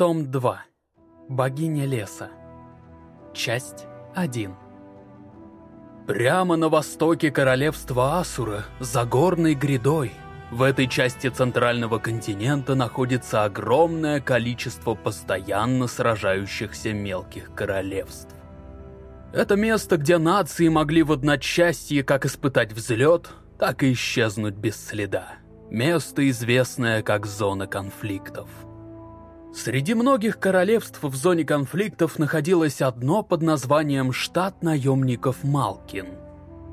Том 2. Богиня леса. Часть 1. Прямо на востоке королевства Асура, за горной грядой, в этой части центрального континента находится огромное количество постоянно сражающихся мелких королевств. Это место, где нации могли в одночасье как испытать взлет, так и исчезнуть без следа. Место, известное как зона конфликтов. Среди многих королевств в зоне конфликтов находилось одно под названием «Штат наемников Малкин».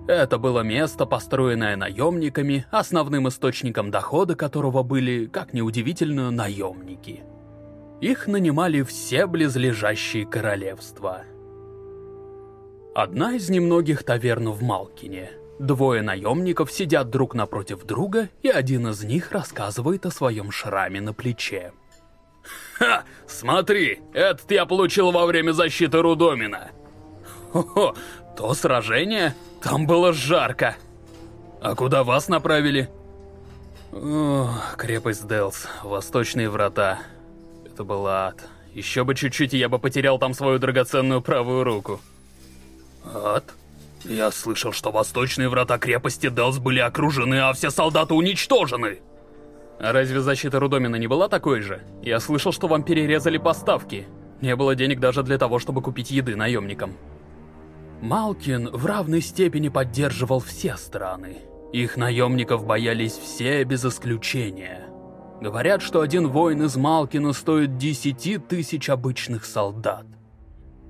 Это было место, построенное наемниками, основным источником дохода которого были, как неудивительно, наемники. Их нанимали все близлежащие королевства. Одна из немногих таверн в Малкине. Двое наемников сидят друг напротив друга, и один из них рассказывает о своем шраме на плече. Ха! Смотри, этот я получил во время защиты Рудомина. Хо-хо, то сражение? Там было жарко. А куда вас направили? О, крепость Делс, восточные врата. Это был ад. Еще бы чуть-чуть, и я бы потерял там свою драгоценную правую руку. Ад? Я слышал, что восточные врата крепости Делс были окружены, а все солдаты уничтожены. А разве защита Рудомина не была такой же? Я слышал, что вам перерезали поставки. Не было денег даже для того, чтобы купить еды наемникам. Малкин в равной степени поддерживал все страны. Их наемников боялись все без исключения. Говорят, что один воин из Малкина стоит 10 тысяч обычных солдат.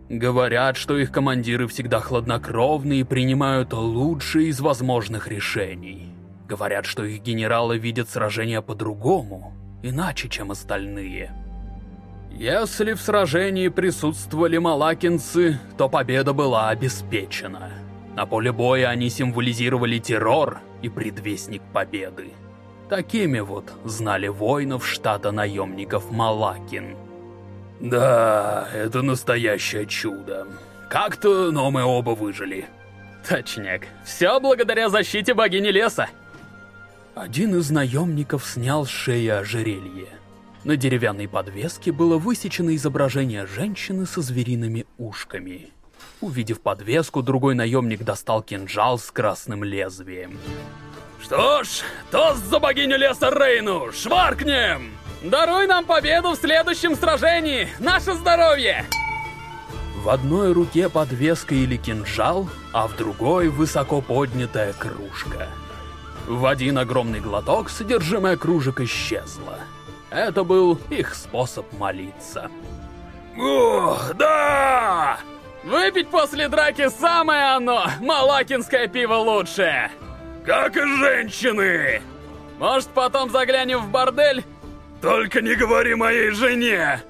Говорят, что их командиры всегда хладнокровны и принимают лучшие из возможных решений. Говорят, что их генералы видят сражения по-другому, иначе, чем остальные. Если в сражении присутствовали малакинцы, то победа была обеспечена. На поле боя они символизировали террор и предвестник победы. Такими вот знали воинов штата наемников Малакин. Да, это настоящее чудо. Как-то, но мы оба выжили. Точняк. Все благодаря защите богини леса. Один из наемников снял с шеи ожерелье. На деревянной подвеске было высечено изображение женщины со звериными ушками. Увидев подвеску, другой наемник достал кинжал с красным лезвием. Что ж, тост за богиню леса Рейну! Шваркнем! Даруй нам победу в следующем сражении! Наше здоровье! В одной руке подвеска или кинжал, а в другой высоко поднятая кружка. В один огромный глоток содержимое кружек исчезло. Это был их способ молиться. Ух, да! Выпить после драки самое оно! Малакинское пиво лучшее! Как и женщины! Может, потом заглянем в бордель только не говори моей жене!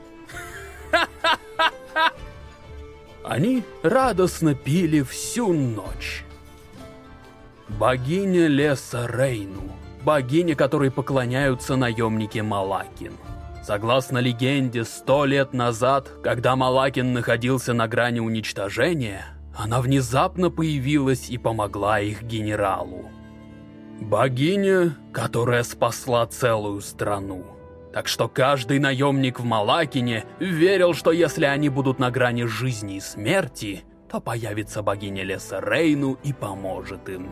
Они радостно пили всю ночь. Богиня леса Рейну, богиня, которой поклоняются наемники Малакин. Согласно легенде, сто лет назад, когда Малакин находился на грани уничтожения, она внезапно появилась и помогла их генералу. Богиня, которая спасла целую страну. Так что каждый наемник в Малакине верил, что если они будут на грани жизни и смерти, то появится богиня леса Рейну и поможет им.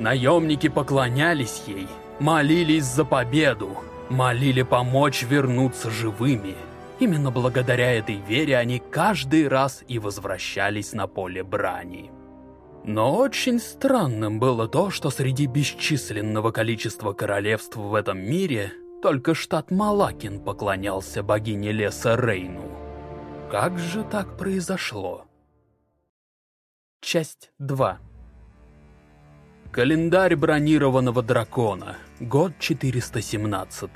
Наемники поклонялись ей, молились за победу, молили помочь вернуться живыми. Именно благодаря этой вере они каждый раз и возвращались на поле брани. Но очень странным было то, что среди бесчисленного количества королевств в этом мире только штат Малакин поклонялся богине леса Рейну. Как же так произошло? Часть 2 Календарь бронированного дракона. Год 417.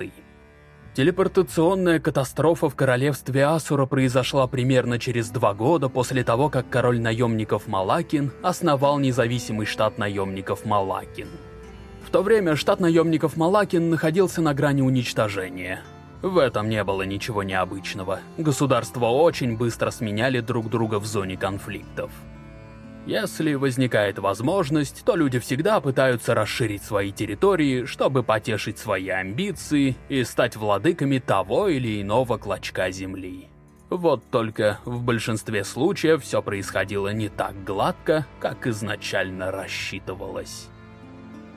Телепортационная катастрофа в королевстве Асура произошла примерно через два года после того, как король наемников Малакин основал независимый штат наемников Малакин то время штат наемников Малакин находился на грани уничтожения. В этом не было ничего необычного. Государства очень быстро сменяли друг друга в зоне конфликтов. Если возникает возможность, то люди всегда пытаются расширить свои территории, чтобы потешить свои амбиции и стать владыками того или иного клочка земли. Вот только в большинстве случаев все происходило не так гладко, как изначально рассчитывалось.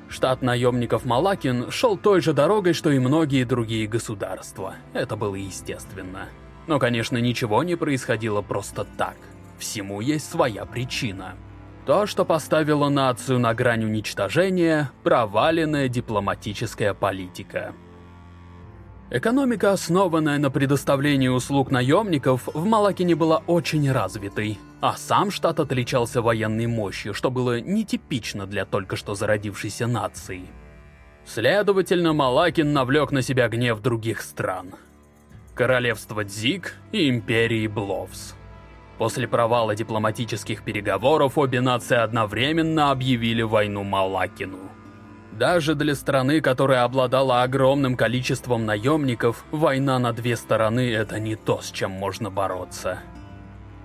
Штат наемников Малакин шел той же дорогой, что и многие другие государства. Это было естественно. Но, конечно, ничего не происходило просто так. Всему есть своя причина. То, что поставило нацию на грань уничтожения – проваленная дипломатическая политика. Экономика, основанная на предоставлении услуг наемников, в Малакине была очень развитой, а сам штат отличался военной мощью, что было нетипично для только что зародившейся нации. Следовательно, Малакин навлек на себя гнев других стран. Королевство Дзик и Империи Бловс. После провала дипломатических переговоров обе нации одновременно объявили войну Малакину. Даже для страны, которая обладала огромным количеством наемников, война на две стороны — это не то, с чем можно бороться.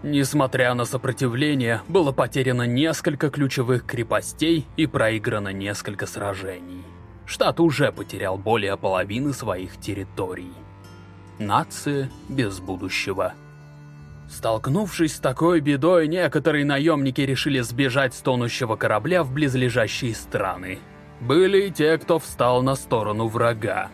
Несмотря на сопротивление, было потеряно несколько ключевых крепостей и проиграно несколько сражений. Штат уже потерял более половины своих территорий. Нация без будущего. Столкнувшись с такой бедой, некоторые наемники решили сбежать с тонущего корабля в близлежащие страны — были и те, кто встал на сторону врага.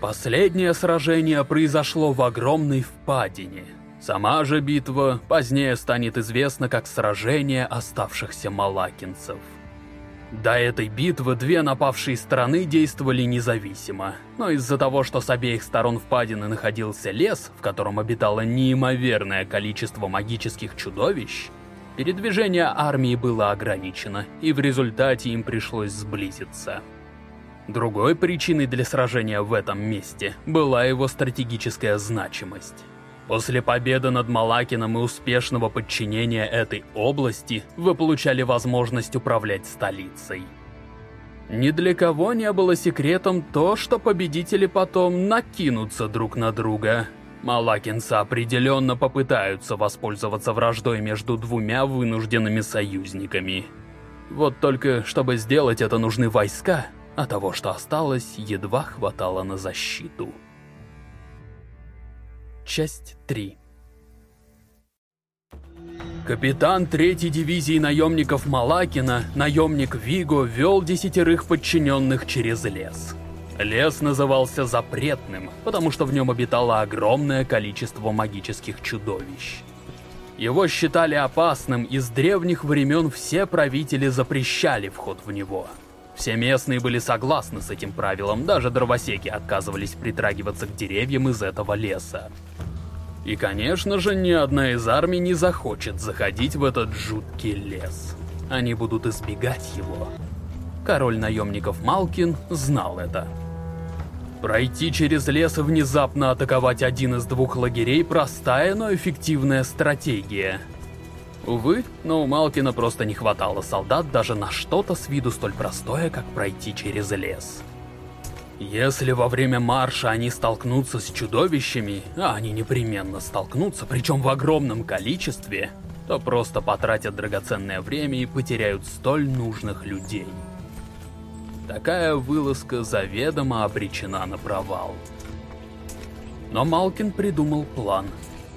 Последнее сражение произошло в огромной впадине. Сама же битва позднее станет известна как сражение оставшихся малакинцев. До этой битвы две напавшие страны действовали независимо, но из-за того, что с обеих сторон впадины находился лес, в котором обитало неимоверное количество магических чудовищ, Передвижение армии было ограничено, и в результате им пришлось сблизиться. Другой причиной для сражения в этом месте была его стратегическая значимость. После победы над Малакином и успешного подчинения этой области, вы получали возможность управлять столицей. Ни для кого не было секретом то, что победители потом накинутся друг на друга – Малакинцы определенно попытаются воспользоваться враждой между двумя вынужденными союзниками. Вот только, чтобы сделать это, нужны войска, а того, что осталось, едва хватало на защиту. Часть 3 Капитан третьей дивизии наемников Малакина, наемник Виго, вел десятерых подчиненных через лес. Лес назывался Запретным, потому что в нем обитало огромное количество магических чудовищ. Его считали опасным, и с древних времен все правители запрещали вход в него. Все местные были согласны с этим правилом, даже дровосеки отказывались притрагиваться к деревьям из этого леса. И, конечно же, ни одна из армий не захочет заходить в этот жуткий лес. Они будут избегать его. Король наемников Малкин знал это. Пройти через лес и внезапно атаковать один из двух лагерей – простая, но эффективная стратегия. Увы, но у Малкина просто не хватало солдат даже на что-то с виду столь простое, как пройти через лес. Если во время марша они столкнутся с чудовищами, а они непременно столкнутся, причем в огромном количестве, то просто потратят драгоценное время и потеряют столь нужных людей. Такая вылазка заведомо обречена на провал. Но Малкин придумал план.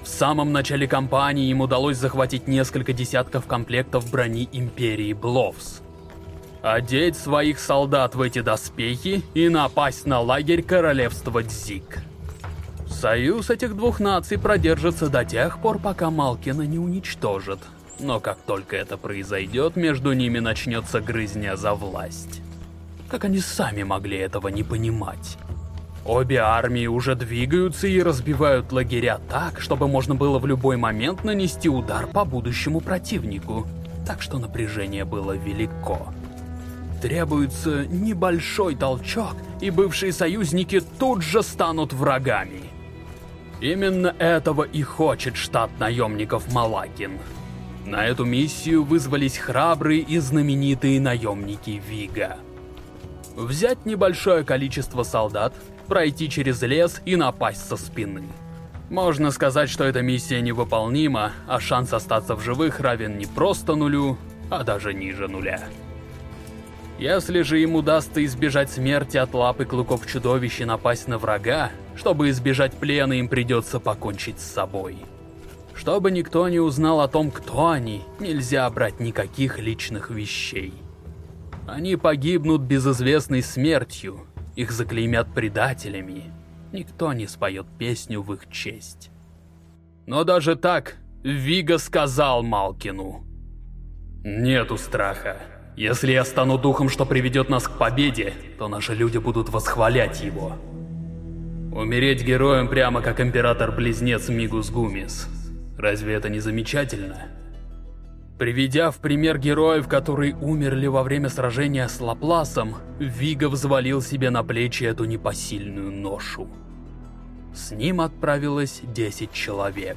В самом начале кампании им удалось захватить несколько десятков комплектов брони Империи Бловс. Одеть своих солдат в эти доспехи и напасть на лагерь Королевства Дзик. Союз этих двух наций продержится до тех пор, пока Малкина не уничтожат. Но как только это произойдет, между ними начнется грызня за власть. Как они сами могли этого не понимать? Обе армии уже двигаются и разбивают лагеря так, чтобы можно было в любой момент нанести удар по будущему противнику. Так что напряжение было велико. Требуется небольшой толчок, и бывшие союзники тут же станут врагами. Именно этого и хочет штат наемников Малакин. На эту миссию вызвались храбрые и знаменитые наемники Вига взять небольшое количество солдат, пройти через лес и напасть со спины. Можно сказать, что эта миссия невыполнима, а шанс остаться в живых равен не просто нулю, а даже ниже нуля. Если же им удастся избежать смерти от лапы клыков чудовищ и напасть на врага, чтобы избежать плена, им придется покончить с собой. Чтобы никто не узнал о том, кто они, нельзя брать никаких личных вещей. Они погибнут безызвестной смертью, их заклеймят предателями, никто не споет песню в их честь. Но даже так, Вига сказал Малкину. «Нету страха. Если я стану духом, что приведет нас к победе, то наши люди будут восхвалять его. Умереть героем прямо как император-близнец Мигус Гумис. Разве это не замечательно?» Приведя в пример героев, которые умерли во время сражения с Лапласом, Вига взвалил себе на плечи эту непосильную ношу. С ним отправилось 10 человек.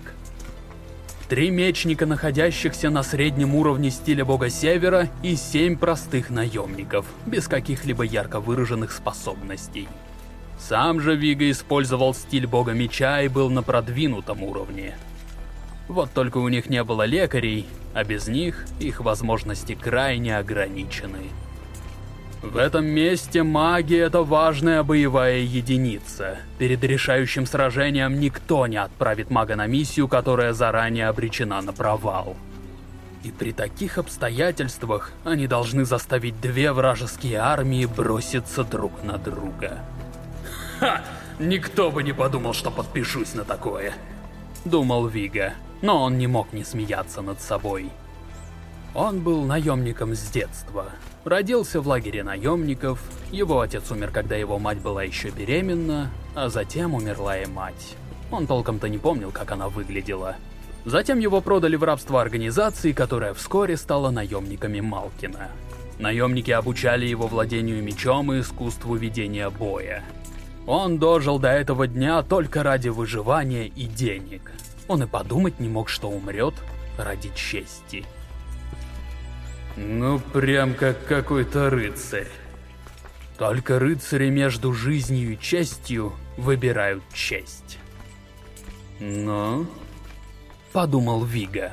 Три мечника, находящихся на среднем уровне стиля Бога Севера, и семь простых наемников, без каких-либо ярко выраженных способностей. Сам же Вига использовал стиль Бога Меча и был на продвинутом уровне. Вот только у них не было лекарей, а без них их возможности крайне ограничены. В этом месте магия — это важная боевая единица. Перед решающим сражением никто не отправит мага на миссию, которая заранее обречена на провал. И при таких обстоятельствах они должны заставить две вражеские армии броситься друг на друга. «Ха! Никто бы не подумал, что подпишусь на такое!» Думал Вига, но он не мог не смеяться над собой. Он был наемником с детства. Родился в лагере наемников, его отец умер, когда его мать была еще беременна, а затем умерла и мать. Он толком-то не помнил, как она выглядела. Затем его продали в рабство организации, которая вскоре стала наемниками Малкина. Наемники обучали его владению мечом и искусству ведения боя. Он дожил до этого дня только ради выживания и денег. Он и подумать не мог, что умрет ради чести. Ну, прям как какой-то рыцарь. Только рыцари между жизнью и честью выбирают честь. Ну, подумал Вига.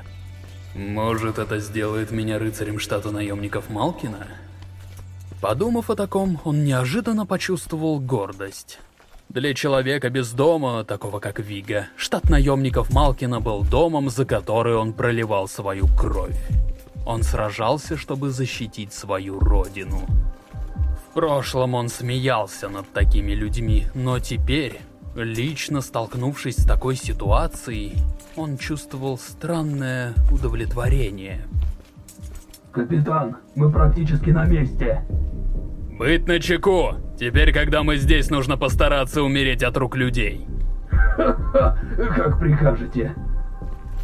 Может, это сделает меня рыцарем штата наемников Малкина? Подумав о таком, он неожиданно почувствовал гордость. Для человека без дома, такого как Вига, штат наемников Малкина был домом, за который он проливал свою кровь. Он сражался, чтобы защитить свою родину. В прошлом он смеялся над такими людьми, но теперь, лично столкнувшись с такой ситуацией, он чувствовал странное удовлетворение. Капитан, мы практически на месте. Быть начеку! Теперь, когда мы здесь, нужно постараться умереть от рук людей. Как прикажете.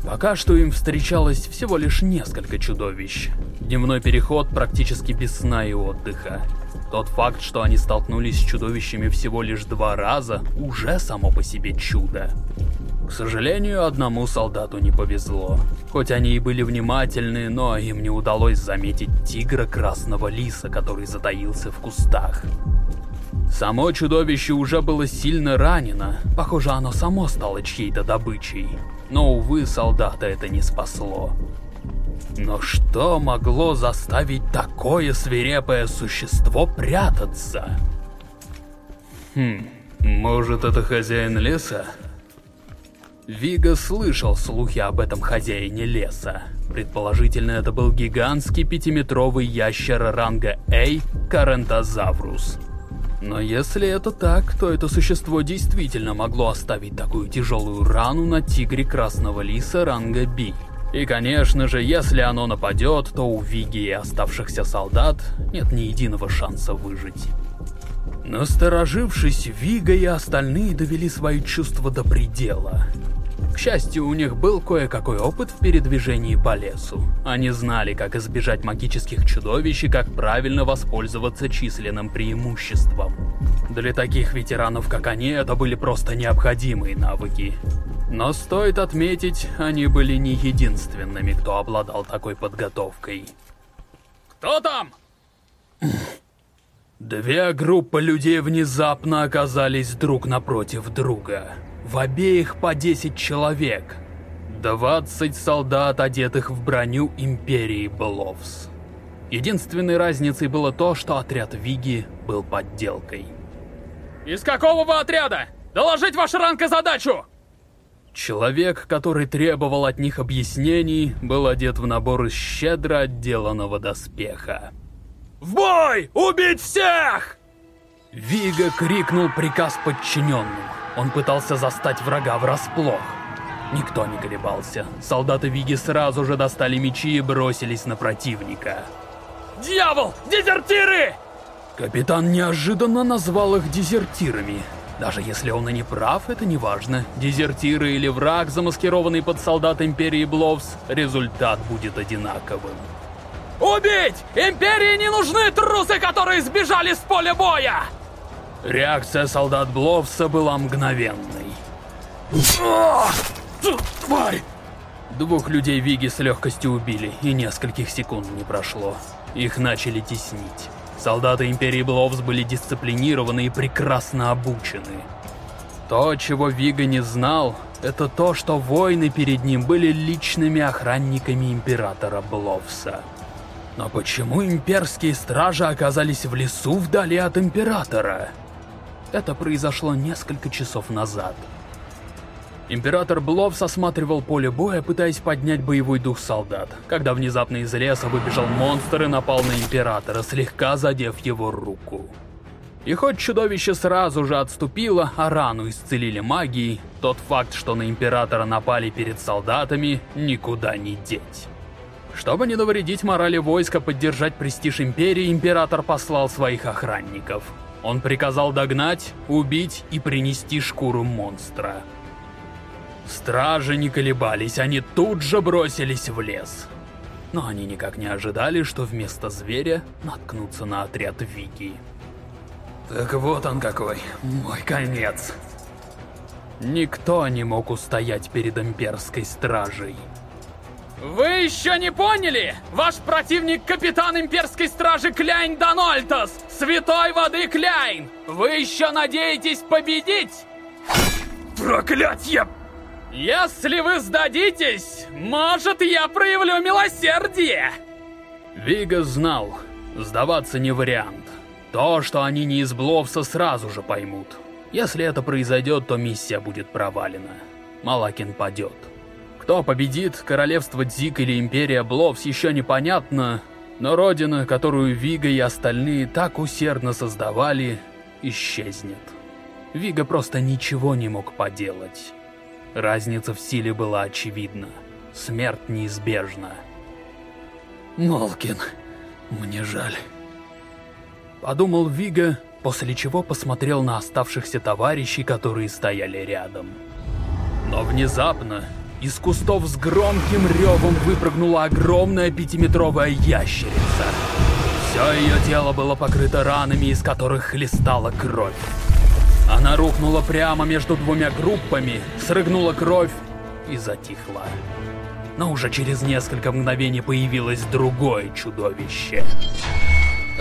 Пока что им встречалось всего лишь несколько чудовищ. Дневной переход практически без сна и отдыха. Тот факт, что они столкнулись с чудовищами всего лишь два раза, уже само по себе чудо. К сожалению, одному солдату не повезло. Хоть они и были внимательны, но им не удалось заметить тигра Красного Лиса, который затаился в кустах. Само чудовище уже было сильно ранено. Похоже, оно само стало чьей-то добычей. Но, увы, солдата это не спасло. Но что могло заставить такое свирепое существо прятаться? Хм, может это хозяин леса? Вига слышал слухи об этом хозяине леса. Предположительно, это был гигантский пятиметровый ящер ранга A Карентозаврус. Но если это так, то это существо действительно могло оставить такую тяжелую рану на тигре Красного Лиса ранга Би. И конечно же, если оно нападет, то у Виги и оставшихся солдат нет ни единого шанса выжить. Насторожившись, Вига и остальные довели свои чувства до предела. К счастью, у них был кое-какой опыт в передвижении по лесу. Они знали, как избежать магических чудовищ и как правильно воспользоваться численным преимуществом. Для таких ветеранов, как они, это были просто необходимые навыки. Но стоит отметить, они были не единственными, кто обладал такой подготовкой. «Кто там?» Две группы людей внезапно оказались друг напротив друга. В обеих по 10 человек. 20 солдат, одетых в броню Империи Бловс. Единственной разницей было то, что отряд Виги был подделкой. «Из какого вы отряда? Доложить ваш ранг и задачу!» Человек, который требовал от них объяснений, был одет в набор из щедро отделанного доспеха. «В бой! Убить всех!» Вига крикнул приказ подчиненным. Он пытался застать врага врасплох. Никто не колебался. Солдаты Виги сразу же достали мечи и бросились на противника. «Дьявол! Дезертиры!» Капитан неожиданно назвал их дезертирами. Даже если он и не прав, это не важно. Дезертиры или враг, замаскированный под солдат Империи Бловс, результат будет одинаковым. «Убить! Империи не нужны трусы, которые сбежали с поля боя!» Реакция солдат Бловса была мгновенной. Тварь! Двух людей Виги с легкостью убили, и нескольких секунд не прошло. Их начали теснить. Солдаты Империи Бловс были дисциплинированы и прекрасно обучены. То, чего Вига не знал, это то, что воины перед ним были личными охранниками Императора Бловса. Но почему имперские стражи оказались в лесу вдали от Императора? Это произошло несколько часов назад. Император Бловс осматривал поле боя, пытаясь поднять боевой дух солдат, когда внезапно из леса выбежал монстр и напал на Императора, слегка задев его руку. И хоть чудовище сразу же отступило, а рану исцелили магией, тот факт, что на Императора напали перед солдатами, никуда не деть. Чтобы не навредить морали войска поддержать престиж Империи, Император послал своих охранников. Он приказал догнать, убить и принести шкуру монстра. Стражи не колебались, они тут же бросились в лес. Но они никак не ожидали, что вместо зверя наткнутся на отряд Вики. Так вот он какой, мой конец. Никто не мог устоять перед имперской стражей. Вы еще не поняли? Ваш противник капитан имперской стражи Кляйн Донольтас! Святой воды Кляйн! Вы еще надеетесь победить? Проклятье! Если вы сдадитесь, может, я проявлю милосердие!» Вига знал, сдаваться не вариант. То, что они не из Бловса, сразу же поймут. Если это произойдет, то миссия будет провалена. Малакин падет. Кто победит, королевство Дзик или империя Бловс, еще непонятно, но родина, которую Вига и остальные так усердно создавали, исчезнет. Вига просто ничего не мог поделать. Разница в силе была очевидна. Смерть неизбежна. «Молкин, мне жаль». Подумал Вига, после чего посмотрел на оставшихся товарищей, которые стояли рядом. Но внезапно из кустов с громким ревом выпрыгнула огромная пятиметровая ящерица. Все ее тело было покрыто ранами, из которых хлестала кровь. Она рухнула прямо между двумя группами, срыгнула кровь и затихла. Но уже через несколько мгновений появилось другое чудовище.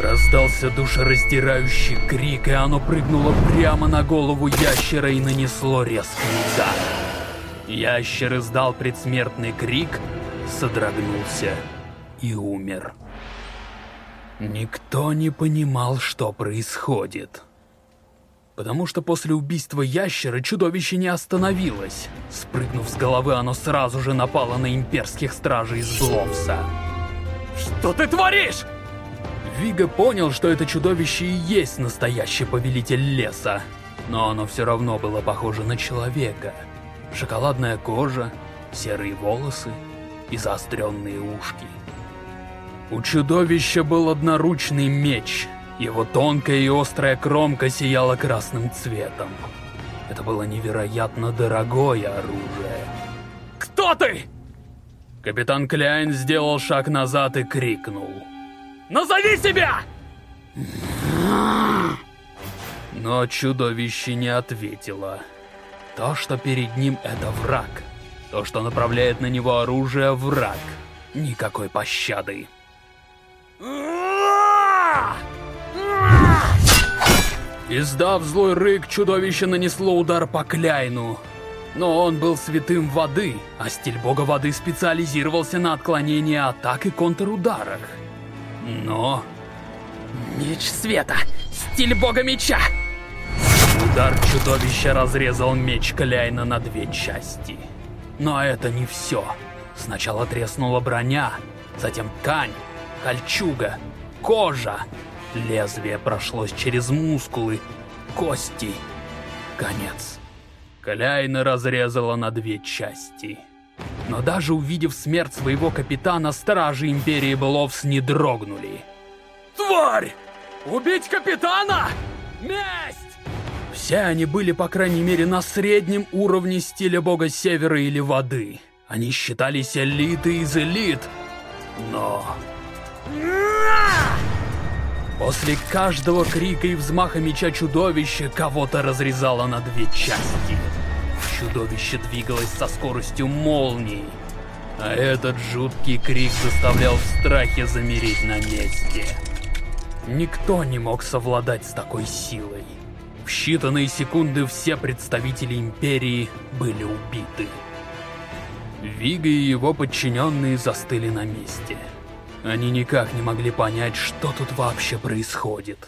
Раздался душераздирающий крик, и оно прыгнуло прямо на голову ящера и нанесло резкий удар. Ящер издал предсмертный крик, содрогнулся и умер. Никто не понимал, что происходит. Потому что после убийства ящера чудовище не остановилось. Спрыгнув с головы, оно сразу же напало на имперских стражей из Бловса. «Что ты творишь?» Вига понял, что это чудовище и есть настоящий повелитель леса. Но оно все равно было похоже на человека. Шоколадная кожа, серые волосы и заостренные ушки. У чудовища был одноручный меч — его тонкая и острая кромка сияла красным цветом. Это было невероятно дорогое оружие. «Кто ты?» Капитан Кляйн сделал шаг назад и крикнул. «Назови себя!» Но чудовище не ответило. То, что перед ним, это враг. То, что направляет на него оружие, враг. Никакой пощады. Издав злой рык, чудовище нанесло удар по Кляйну. Но он был святым воды, а стиль бога воды специализировался на отклонении атак и контрударах. Но... Меч света! Стиль бога меча! Удар чудовища разрезал меч Кляйна на две части. Но это не все. Сначала треснула броня, затем ткань, кольчуга, кожа. Лезвие прошлось через мускулы, кости. Конец. Кляйна разрезала на две части. Но даже увидев смерть своего капитана, стражи Империи Беловс не дрогнули. Тварь! Убить капитана? Месть! Все они были, по крайней мере, на среднем уровне стиля бога севера или воды. Они считались элитой из элит. Но... После каждого крика и взмаха меча чудовища кого-то разрезало на две части. Чудовище двигалось со скоростью молнии. А этот жуткий крик заставлял в страхе замереть на месте. Никто не мог совладать с такой силой. В считанные секунды все представители Империи были убиты. Вига и его подчиненные застыли на месте. Они никак не могли понять, что тут вообще происходит.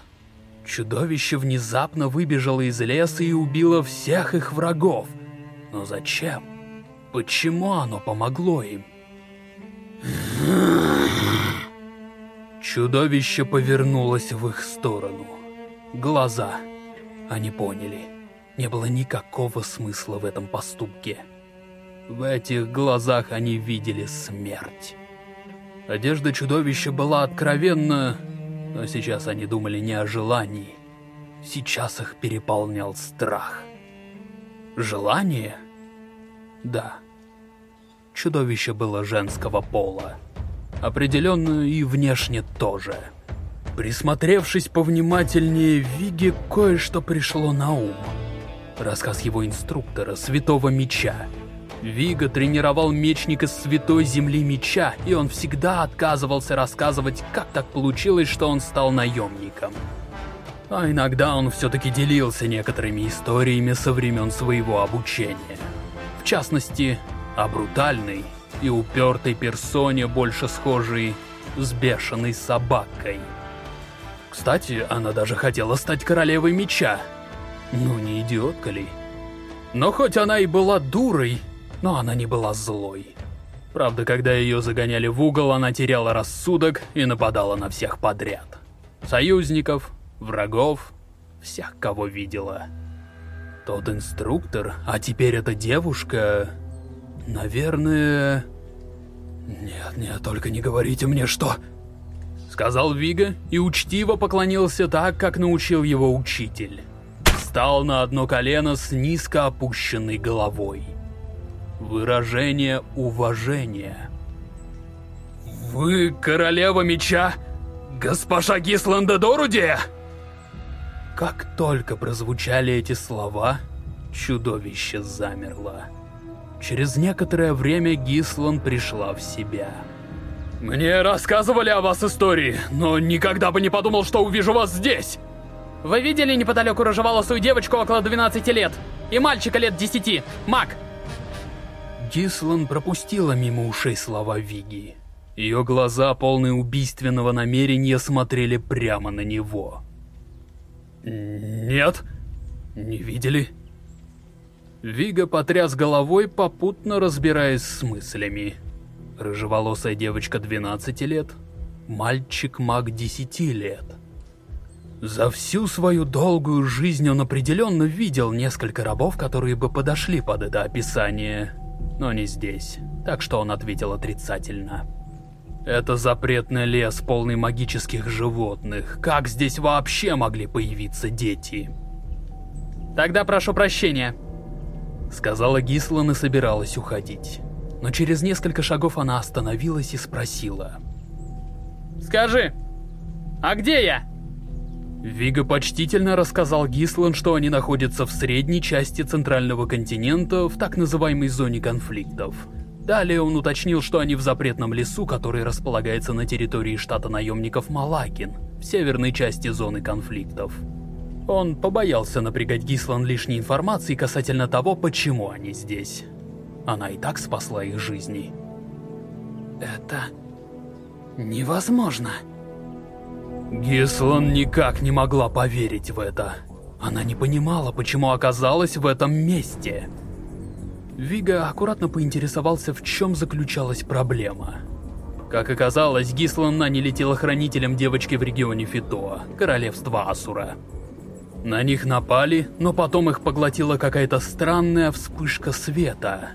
Чудовище внезапно выбежало из леса и убило всех их врагов. Но зачем? Почему оно помогло им? Чудовище повернулось в их сторону. Глаза. Они поняли. Не было никакого смысла в этом поступке. В этих глазах они видели смерть. Одежда чудовища была откровенна, но сейчас они думали не о желании. Сейчас их переполнял страх. Желание? Да. Чудовище было женского пола. Определенно и внешне тоже. Присмотревшись повнимательнее, Виге кое-что пришло на ум. Рассказ его инструктора, Святого Меча. Вига тренировал мечника святой земли меча, и он всегда отказывался рассказывать, как так получилось, что он стал наемником. А иногда он все-таки делился некоторыми историями со времен своего обучения. В частности, о брутальной и упертой персоне, больше схожей с бешеной собакой. Кстати, она даже хотела стать королевой меча. Ну, не идиотка ли? Но хоть она и была дурой, но она не была злой. Правда, когда ее загоняли в угол, она теряла рассудок и нападала на всех подряд. Союзников, врагов, всех, кого видела. Тот инструктор, а теперь эта девушка... Наверное... Нет, нет, только не говорите мне, что... Сказал Вига и учтиво поклонился так, как научил его учитель. Встал на одно колено с низко опущенной головой. Выражение уважения. «Вы королева меча? Госпожа Гисланда Дорудия?» Как только прозвучали эти слова, чудовище замерло. Через некоторое время Гислан пришла в себя. «Мне рассказывали о вас истории, но никогда бы не подумал, что увижу вас здесь!» Вы видели неподалеку рыжеволосую девочку около 12 лет? И мальчика лет 10, маг? Гислан пропустила мимо ушей слова Виги. Ее глаза, полные убийственного намерения, смотрели прямо на него. «Нет, не видели?» Вига потряс головой, попутно разбираясь с мыслями. Рыжеволосая девочка 12 лет, мальчик-маг 10 лет. За всю свою долгую жизнь он определенно видел несколько рабов, которые бы подошли под это описание но не здесь, так что он ответил отрицательно. Это запретный лес, полный магических животных. Как здесь вообще могли появиться дети? Тогда прошу прощения. Сказала Гислан и собиралась уходить. Но через несколько шагов она остановилась и спросила. Скажи, а где я? Вига почтительно рассказал Гислан, что они находятся в средней части центрального континента, в так называемой зоне конфликтов. Далее он уточнил, что они в запретном лесу, который располагается на территории штата наемников Малакин, в северной части зоны конфликтов. Он побоялся напрягать Гислан лишней информации касательно того, почему они здесь. Она и так спасла их жизни. Это... невозможно. Гислан никак не могла поверить в это. Она не понимала, почему оказалась в этом месте. Вига аккуратно поинтересовался, в чем заключалась проблема. Как оказалось, Гислан наняли телохранителем девочки в регионе Фитоа, королевства Асура. На них напали, но потом их поглотила какая-то странная вспышка света.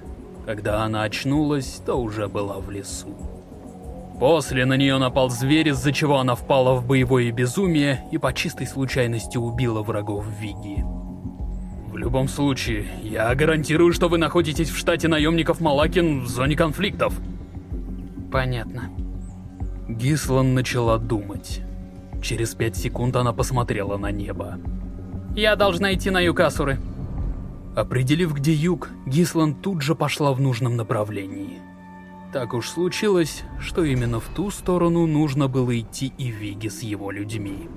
Когда она очнулась, то уже была в лесу. После на нее напал зверь, из-за чего она впала в боевое безумие и по чистой случайности убила врагов Виги. В любом случае, я гарантирую, что вы находитесь в штате наемников Малакин в зоне конфликтов. Понятно. Гислан начала думать. Через пять секунд она посмотрела на небо. Я должна идти на юг Асуры. Определив, где юг, Гислан тут же пошла в нужном направлении. Так уж случилось, что именно в ту сторону нужно было идти и Виги с его людьми.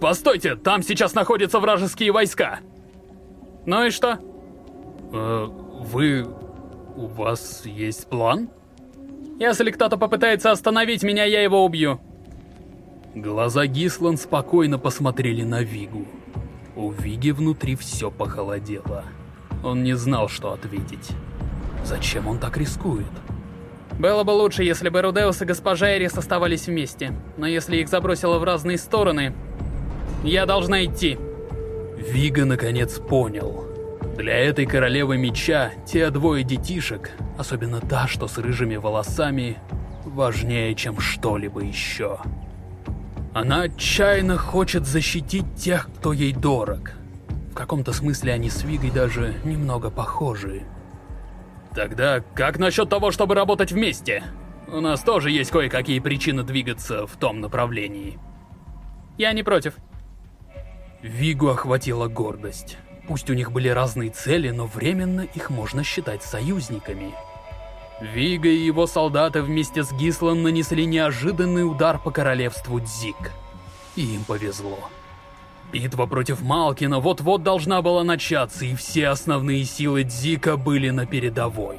«Постойте, там сейчас находятся вражеские войска!» «Ну и что?» э, «Вы... у вас есть план?» «Если кто-то попытается остановить меня, я его убью!» Глаза Гислан спокойно посмотрели на Вигу. У Виги внутри все похолодело. Он не знал, что ответить. Зачем он так рискует? Было бы лучше, если бы Рудеус и госпожа Эрис оставались вместе. Но если их забросило в разные стороны, я должна идти. Вига наконец понял. Для этой королевы меча те двое детишек, особенно та, что с рыжими волосами, важнее, чем что-либо еще. Она отчаянно хочет защитить тех, кто ей дорог. В каком-то смысле они с Вигой даже немного похожи. Тогда как насчет того, чтобы работать вместе? У нас тоже есть кое-какие причины двигаться в том направлении. Я не против. Вигу охватила гордость. Пусть у них были разные цели, но временно их можно считать союзниками. Вига и его солдаты вместе с Гислан нанесли неожиданный удар по королевству Дзик. И им повезло. Битва против Малкина вот-вот должна была начаться, и все основные силы Дзика были на передовой.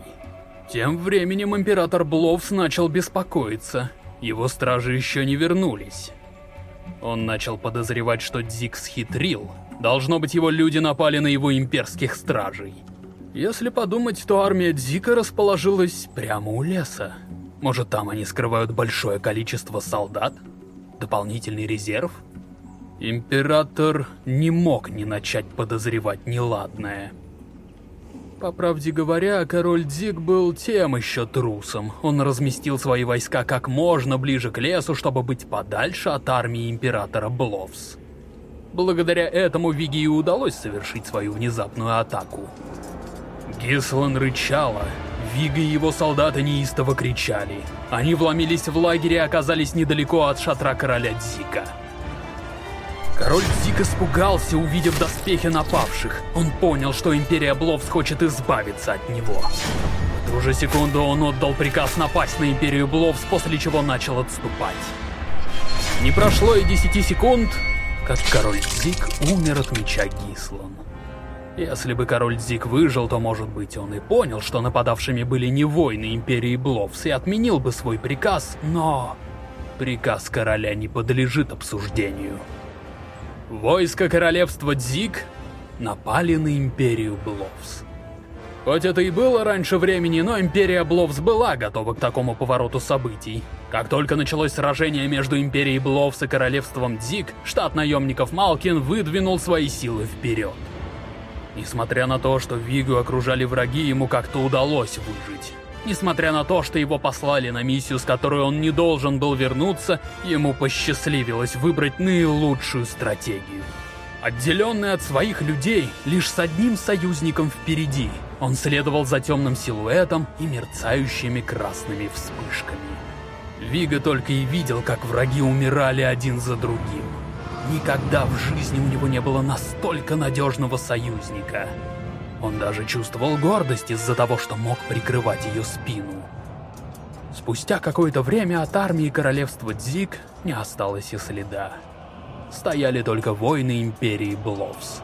Тем временем Император Бловс начал беспокоиться. Его стражи еще не вернулись. Он начал подозревать, что Дзик схитрил. Должно быть, его люди напали на его имперских стражей. Если подумать, то армия Дзика расположилась прямо у леса. Может, там они скрывают большое количество солдат? Дополнительный резерв? Император не мог не начать подозревать неладное. По правде говоря, король Дик был тем еще трусом. Он разместил свои войска как можно ближе к лесу, чтобы быть подальше от армии императора Бловс. Благодаря этому Виги и удалось совершить свою внезапную атаку. Гислан рычала, Вига и его солдаты неистово кричали. Они вломились в лагерь и оказались недалеко от шатра короля Дзика. Король дико испугался, увидев доспехи напавших. Он понял, что Империя Бловс хочет избавиться от него. В ту же секунду он отдал приказ напасть на Империю Бловс, после чего начал отступать. Не прошло и 10 секунд, как король Дзик умер от меча Гислан. Если бы король Дзик выжил, то, может быть, он и понял, что нападавшими были не воины Империи Бловс, и отменил бы свой приказ, но... Приказ короля не подлежит обсуждению. Войска королевства Дзик напали на Империю Бловс. Хоть это и было раньше времени, но Империя Бловс была готова к такому повороту событий. Как только началось сражение между Империей Бловс и Королевством Дзик, штат наемников Малкин выдвинул свои силы вперед. Несмотря на то, что Вигу окружали враги, ему как-то удалось выжить. Несмотря на то, что его послали на миссию, с которой он не должен был вернуться, ему посчастливилось выбрать наилучшую стратегию. Отделенный от своих людей, лишь с одним союзником впереди, он следовал за темным силуэтом и мерцающими красными вспышками. Вига только и видел, как враги умирали один за другим. Никогда в жизни у него не было настолько надежного союзника. Он даже чувствовал гордость из-за того, что мог прикрывать ее спину. Спустя какое-то время от армии королевства Дзик не осталось и следа. стояли только воины Империи Бловс.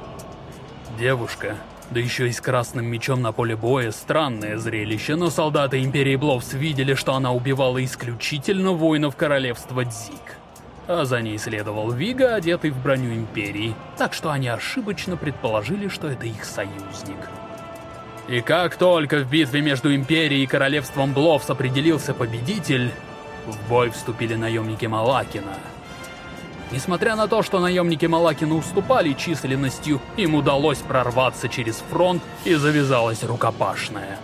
Девушка, да еще и с красным мечом на поле боя, странное зрелище, но солдаты Империи Бловс видели, что она убивала исключительно воинов королевства Дзик. А за ней следовал Вига, одетый в броню Империи, так что они ошибочно предположили, что это их союзник. И как только в битве между Империей и Королевством Бловс определился победитель, в бой вступили наемники Малакина. Несмотря на то, что наемники Малакина уступали численностью, им удалось прорваться через фронт и завязалась рукопашная.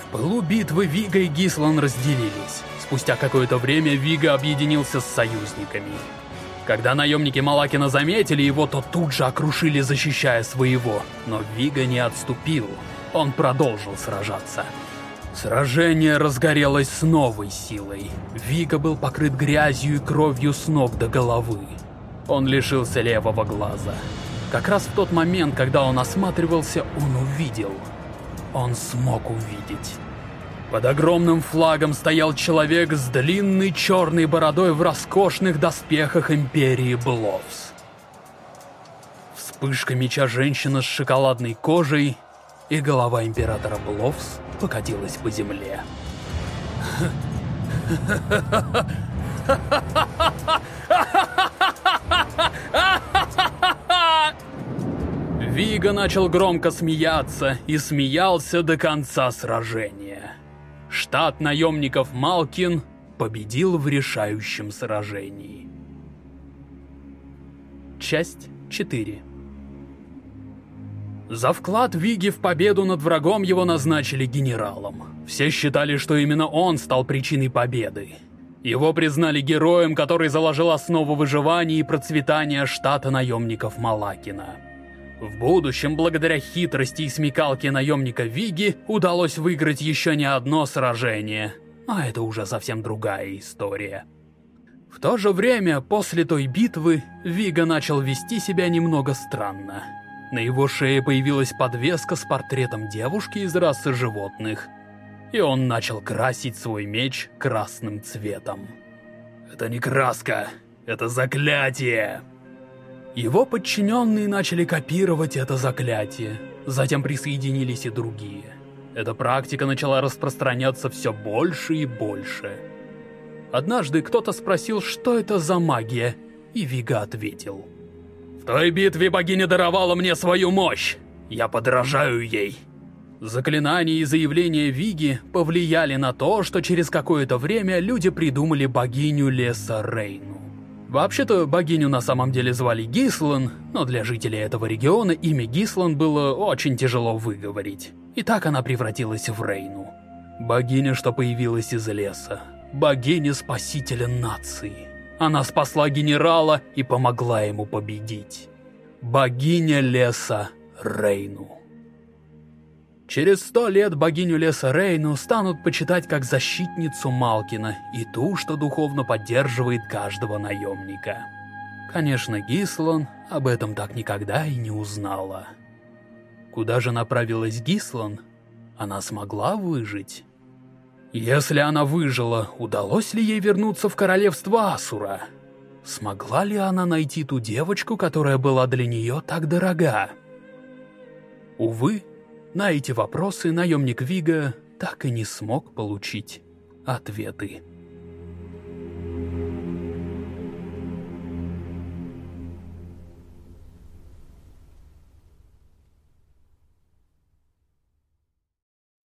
В пылу битвы Вига и Гислан разделились. Спустя какое-то время Вига объединился с союзниками. Когда наемники Малакина заметили его, то тут же окрушили, защищая своего. Но Вига не отступил. Он продолжил сражаться. Сражение разгорелось с новой силой. Вига был покрыт грязью и кровью с ног до головы. Он лишился левого глаза. Как раз в тот момент, когда он осматривался, он увидел. Он смог увидеть. Под огромным флагом стоял человек с длинной черной бородой в роскошных доспехах Империи Бловс. Вспышка меча женщина с шоколадной кожей и голова императора Бловс покатилась по земле. Вига начал громко смеяться и смеялся до конца сражения. Штат наемников Малкин победил в решающем сражении. Часть 4 за вклад Виги в победу над врагом его назначили генералом. Все считали, что именно он стал причиной победы. Его признали героем, который заложил основу выживания и процветания штата наемников Малакина. В будущем, благодаря хитрости и смекалке наемника Виги, удалось выиграть еще не одно сражение. А это уже совсем другая история. В то же время, после той битвы, Вига начал вести себя немного странно. На его шее появилась подвеска с портретом девушки из расы животных. И он начал красить свой меч красным цветом. Это не краска, это заклятие. Его подчиненные начали копировать это заклятие. Затем присоединились и другие. Эта практика начала распространяться все больше и больше. Однажды кто-то спросил, что это за магия, и Вига ответил. В той битве богиня даровала мне свою мощь. Я подражаю ей. Заклинания и заявления Виги повлияли на то, что через какое-то время люди придумали богиню леса Рейну. Вообще-то, богиню на самом деле звали Гислан, но для жителей этого региона имя Гислан было очень тяжело выговорить. И так она превратилась в Рейну. Богиня, что появилась из леса. Богиня-спасителя нации. Она спасла генерала и помогла ему победить. Богиня леса Рейну. Через сто лет богиню леса Рейну станут почитать как защитницу Малкина и ту, что духовно поддерживает каждого наемника. Конечно, Гислан об этом так никогда и не узнала. Куда же направилась Гислан? Она смогла выжить? Если она выжила, удалось ли ей вернуться в королевство Асура? Смогла ли она найти ту девочку, которая была для нее так дорога? Увы, на эти вопросы наемник Вига так и не смог получить ответы.